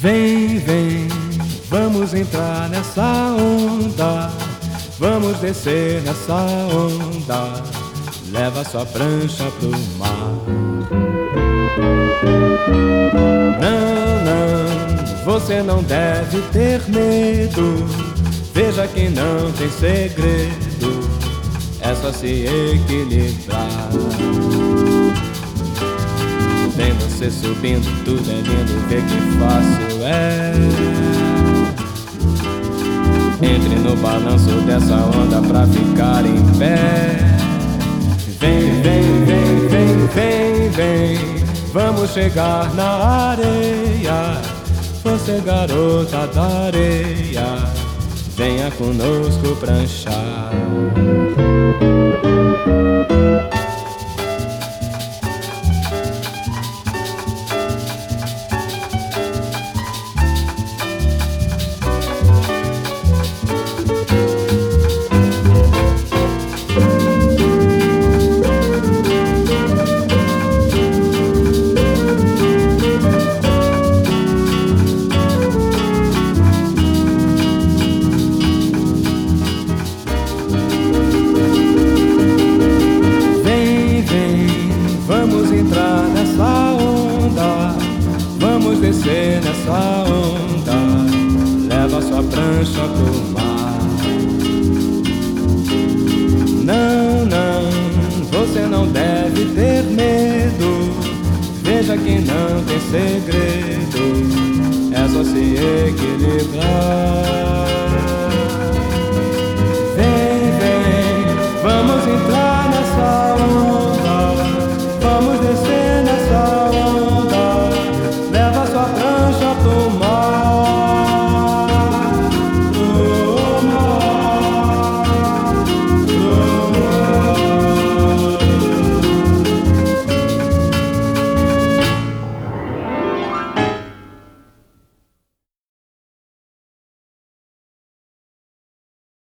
Vem, vem, vamos entrar nessa onda. Vamos descer nessa onda. Leva sua prancha pro mar. Não, não, você não deve ter medo. Veja que não tem segredo. É só se equilibrar. Você subindo, tudo é lindo, vê que fácil é. Entre no balanço dessa onda pra ficar em pé. Vem, vem, vem, vem, vem, vem. Vamos chegar na areia. Você, garota da areia, venha conosco pranchar. Descer nessa onda. Leva sua prancha pro mar. Não, não, você não deve ter medo. Veja que não tem segredo. É só se equilibrar.